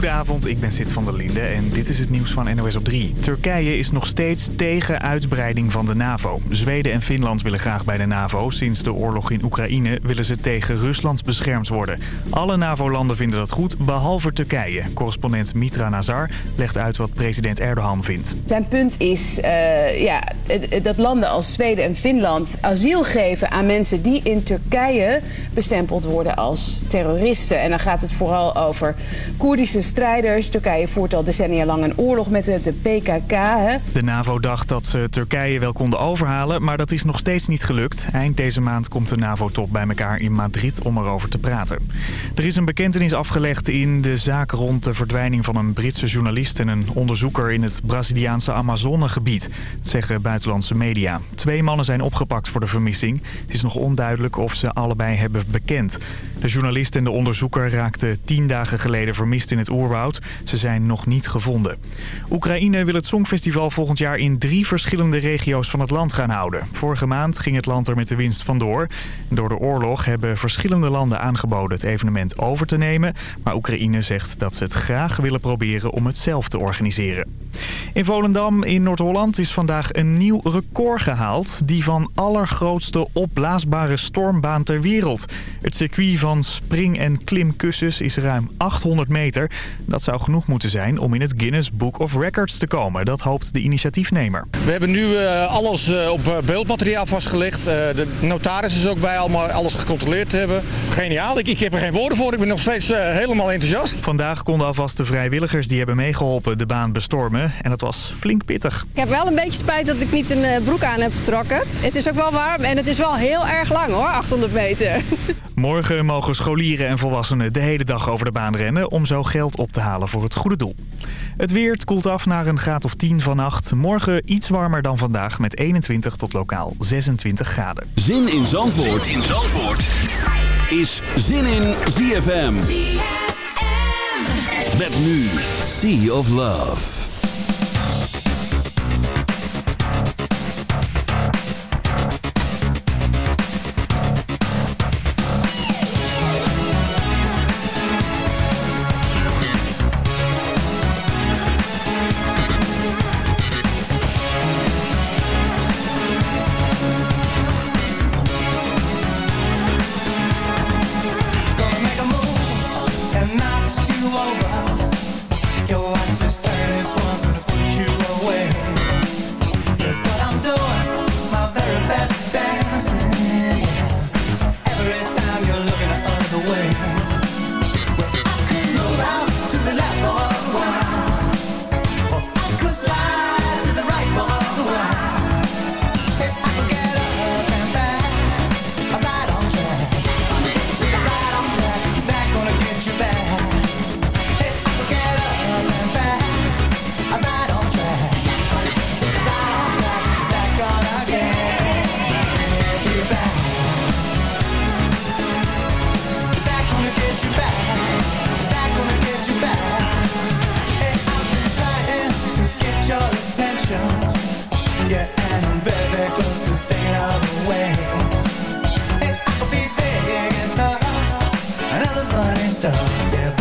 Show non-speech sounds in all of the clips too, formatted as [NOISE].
Goedenavond, ik ben Sid van der Linde en dit is het nieuws van NOS op 3. Turkije is nog steeds tegen uitbreiding van de NAVO. Zweden en Finland willen graag bij de NAVO. Sinds de oorlog in Oekraïne willen ze tegen Rusland beschermd worden. Alle NAVO-landen vinden dat goed, behalve Turkije. Correspondent Mitra Nazar legt uit wat president Erdogan vindt. Zijn punt is uh, ja, dat landen als Zweden en Finland asiel geven aan mensen die in Turkije bestempeld worden als terroristen. En dan gaat het vooral over Koerdische strijders. Turkije voert al decennia lang een oorlog met de, PKK. Hè. De NAVO dacht dat ze Turkije wel konden overhalen, maar dat is nog steeds niet gelukt. Eind deze maand komt de NAVO-top bij elkaar in Madrid om erover te praten. Er is een bekentenis afgelegd in de zaak rond de verdwijning van een Britse journalist en een onderzoeker in het Braziliaanse Amazonegebied. Dat zeggen buitenlandse media. Twee mannen zijn opgepakt voor de vermissing. Het is nog onduidelijk of ze allebei hebben bekend. De journalist en de onderzoeker raakten tien dagen geleden vermist in het Ze zijn nog niet gevonden. Oekraïne wil het Songfestival volgend jaar in drie verschillende regio's van het land gaan houden. Vorige maand ging het land er met de winst vandoor. Door de oorlog hebben verschillende landen aangeboden het evenement over te nemen. Maar Oekraïne zegt dat ze het graag willen proberen om het zelf te organiseren. In Volendam in Noord-Holland is vandaag een nieuw record gehaald. Die van allergrootste opblaasbare stormbaan ter wereld. Het circuit van spring- en klimkussens is ruim 800 meter. Dat zou genoeg moeten zijn om in het Guinness Book of Records te komen. Dat hoopt de initiatiefnemer. We hebben nu uh, alles uh, op beeldmateriaal vastgelegd. Uh, de notaris is ook bij allemaal alles gecontroleerd te hebben. Geniaal, ik, ik heb er geen woorden voor. Ik ben nog steeds helemaal enthousiast. Vandaag konden alvast de vrijwilligers die hebben meegeholpen de baan bestormen. En dat was flink pittig. Ik heb wel een beetje spijt dat ik niet een broek aan heb getrokken. Het is ook wel warm en het is wel heel erg lang hoor, 800 meter. [LAUGHS] Morgen mogen scholieren en volwassenen de hele dag over de baan rennen... om zo geld op te halen voor het goede doel. Het weer het koelt af naar een graad of 10 vannacht. Morgen iets warmer dan vandaag met 21 tot lokaal 26 graden. Zin in Zandvoort, zin in Zandvoort. is Zin in ZFM. ZFM. Met nu Sea of Love.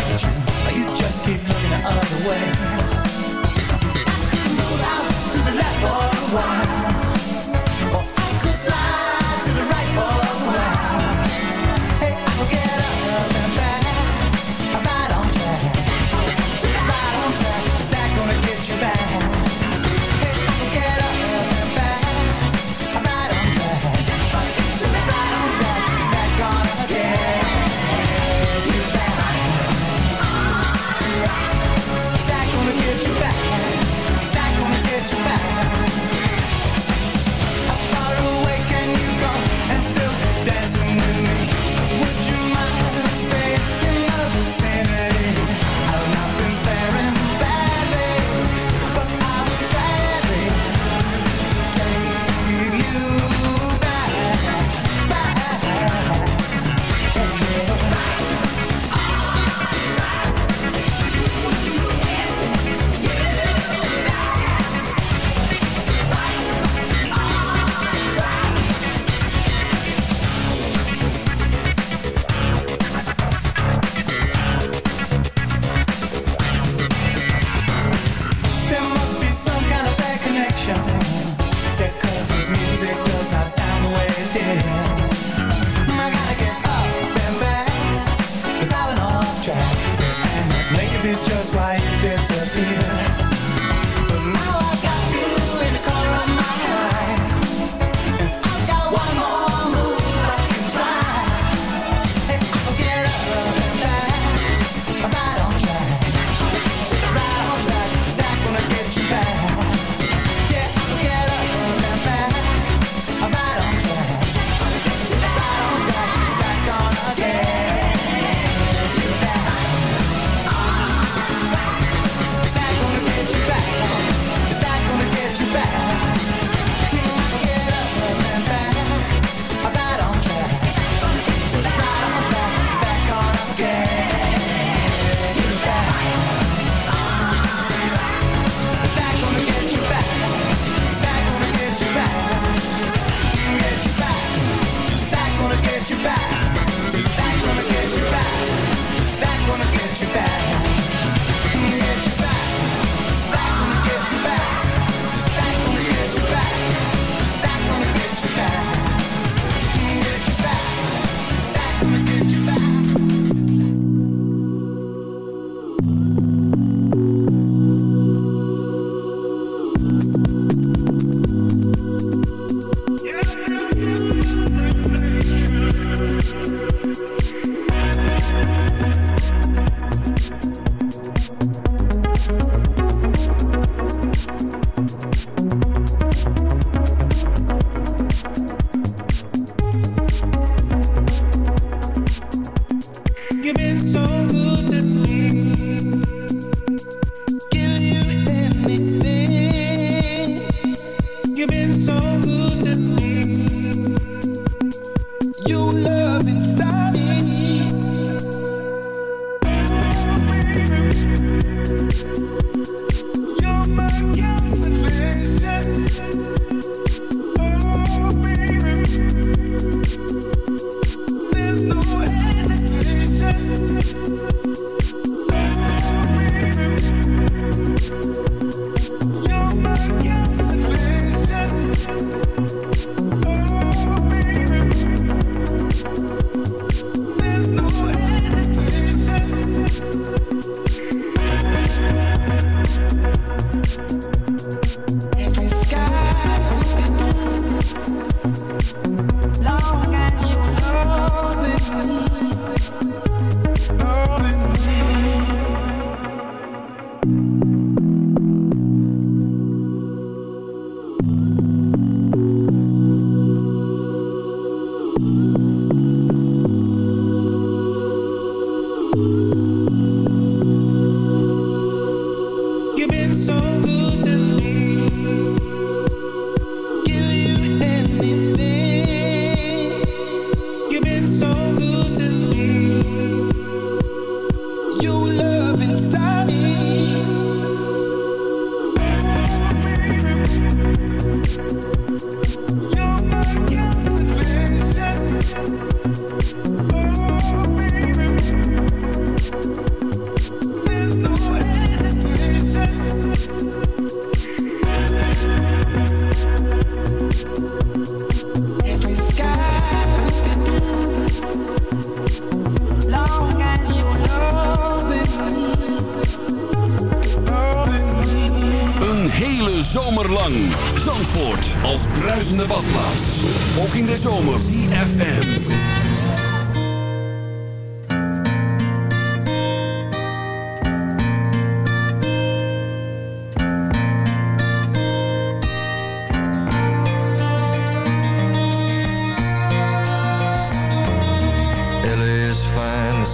you You just keep looking the other way.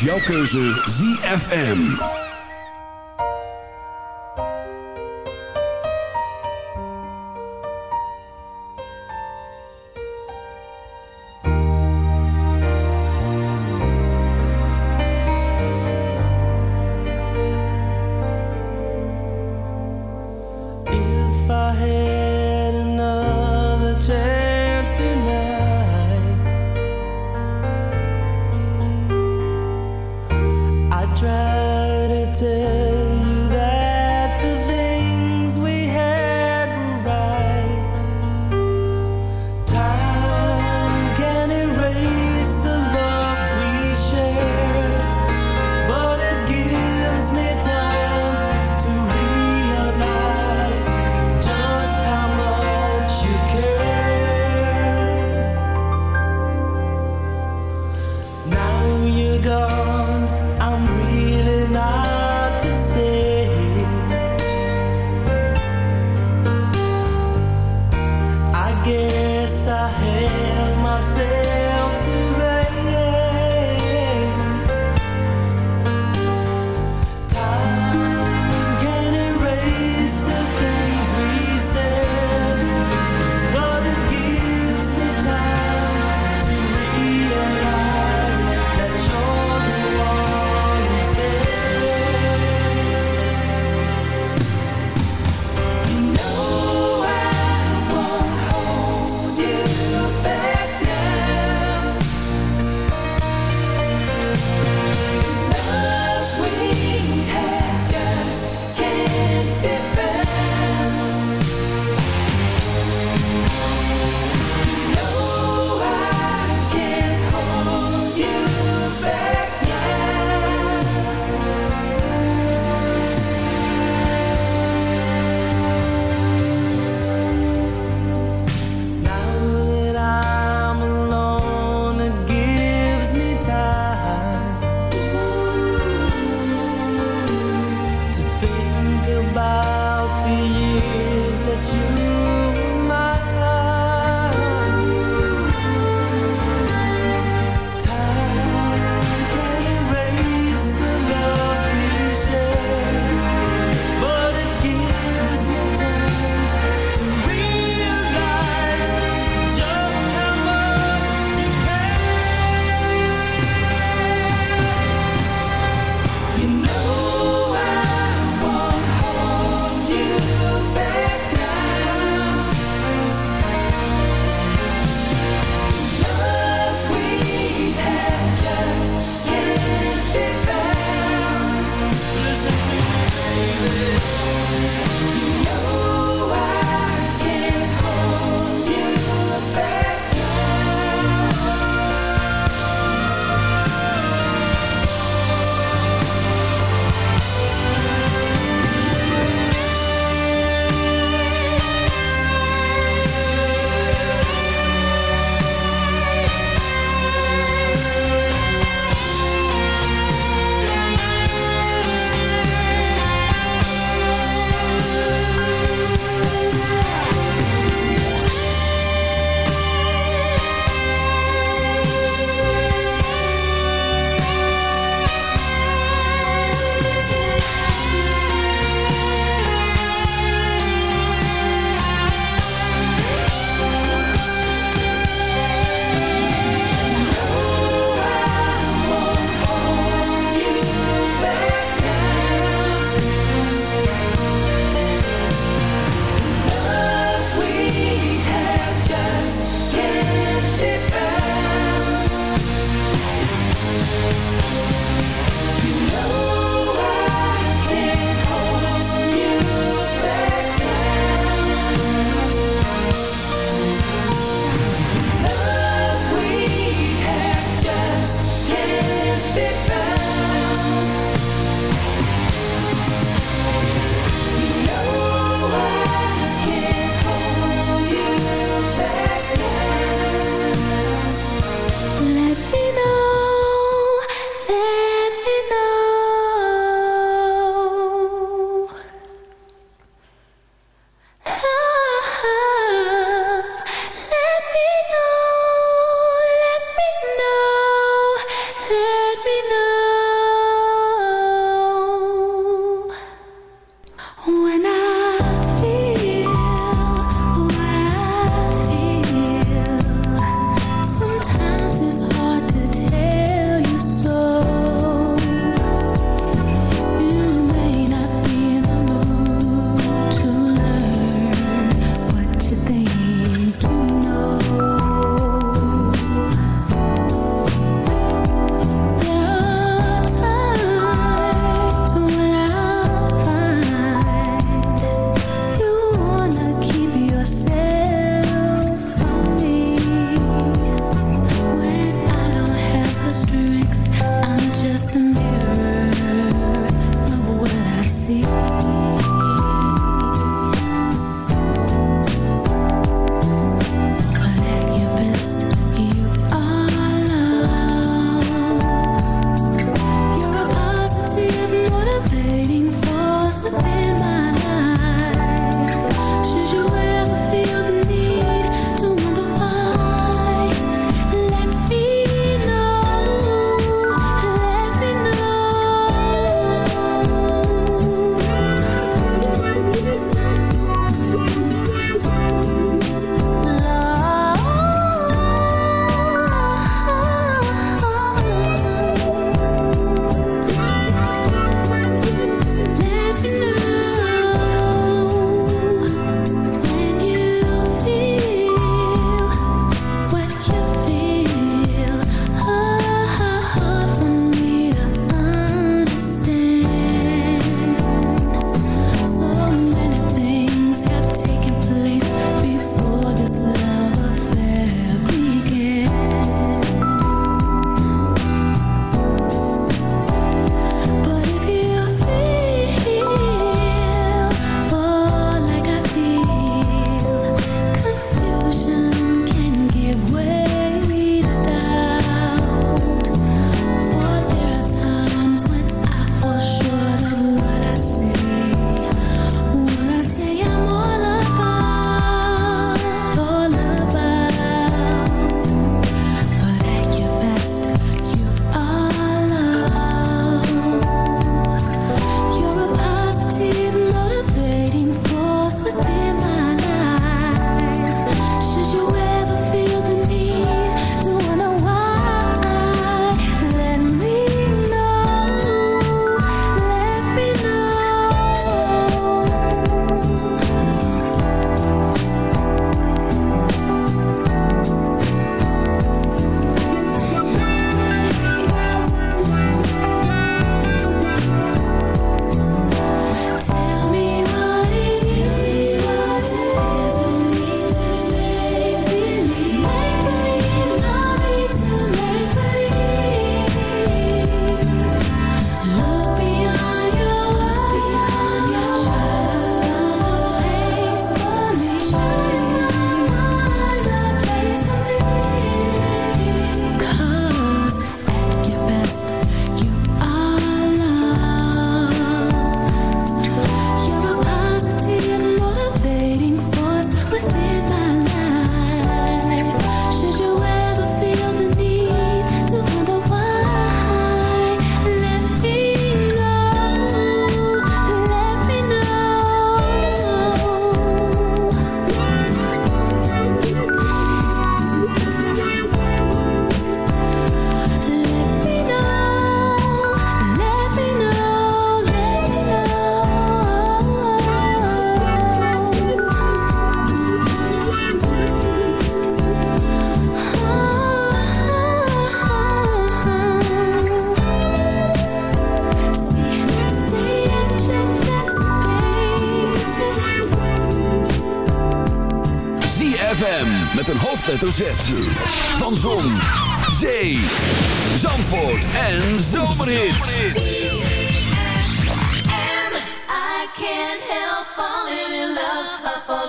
Jouw keuze ZFM.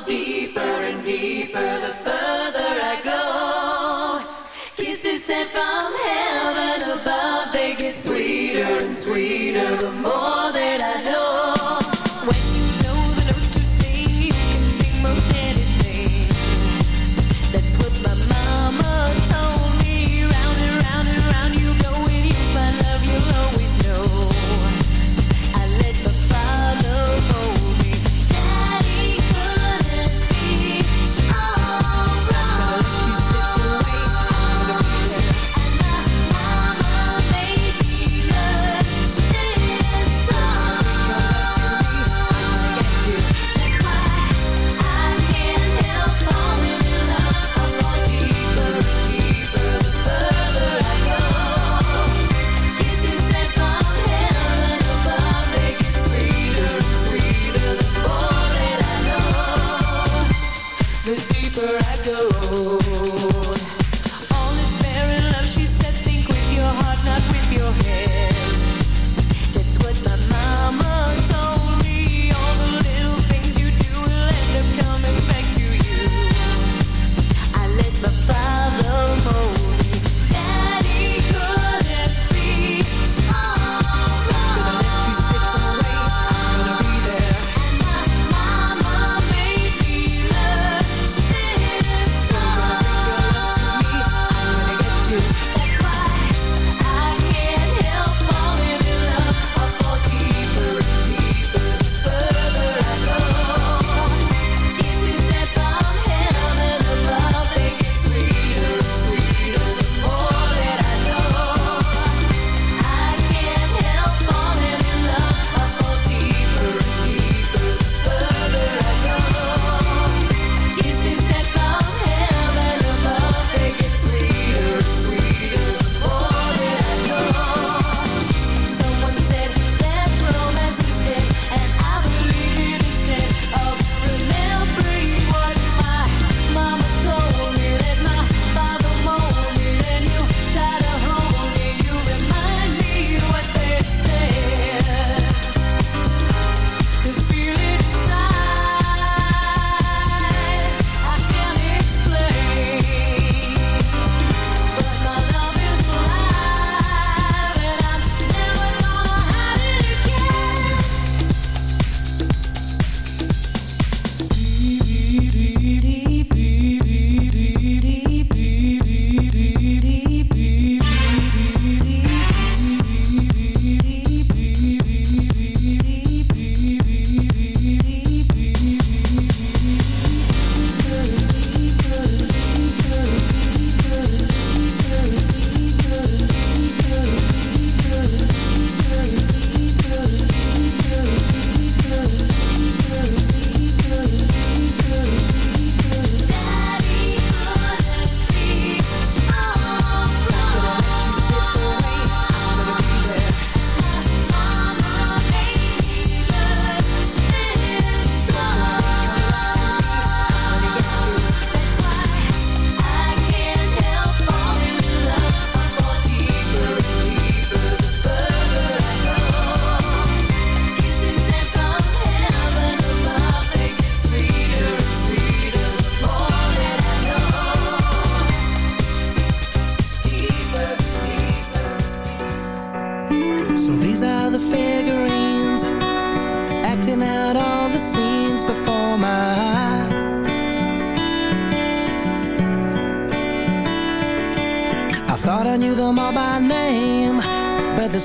deeper and deeper the further I go. Kisses sent from heaven above, they get sweeter and sweeter the more.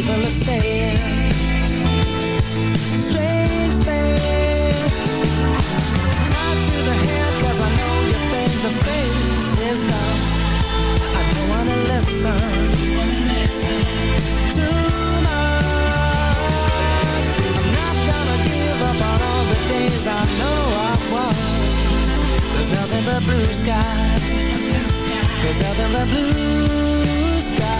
People are saying strange things. Tied to the I know you think the face is. I don't wanna listen too much. I'm not gonna give up on all the days I know I've. There's nothing but blue sky. There's nothing but blue sky.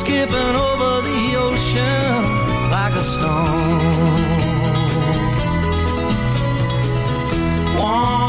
Skipping over the ocean like a stone. I'm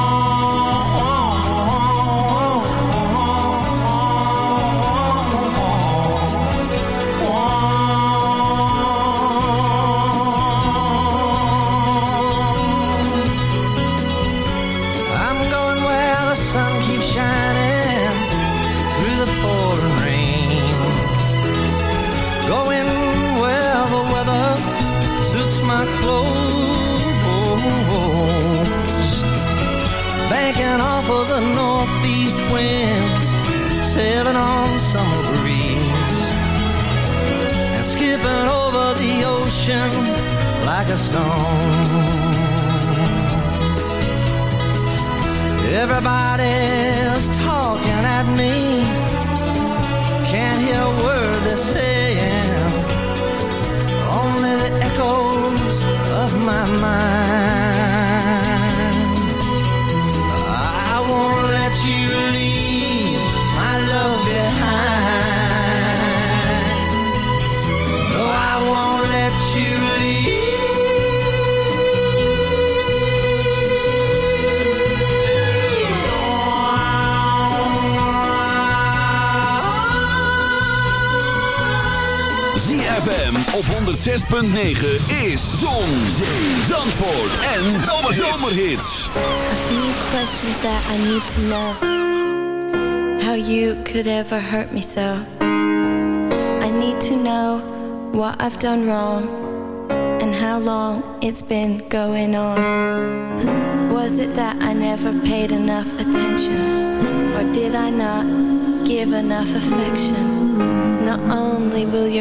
ocean like a stone. Everybody's talking at me. Can't hear a word they're saying. Only the echoes of my mind. 106.9 is Zon, Zee, Zandvoort en Zomerhits. A few questions that I need to know. How you could ever hurt me so. I need to know what I've done wrong. And how long it's been going on. Was it that I never paid enough attention? Or did I not give enough affection? Not only will your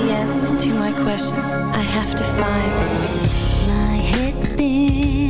the answers to my questions I have to find. My head's.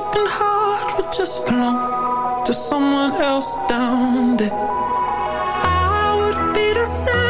broken heart would just belong to someone else down there. I would be the same.